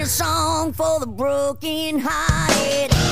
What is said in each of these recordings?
A song for the broken hearted.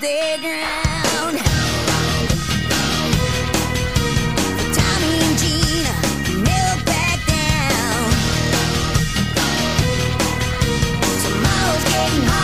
they ground. Tommy and back down. Tomorrow's getting.